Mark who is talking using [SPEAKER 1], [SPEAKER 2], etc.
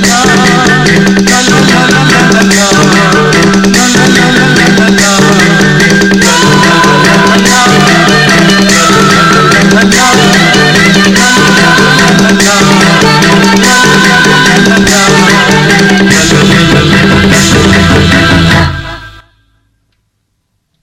[SPEAKER 1] love.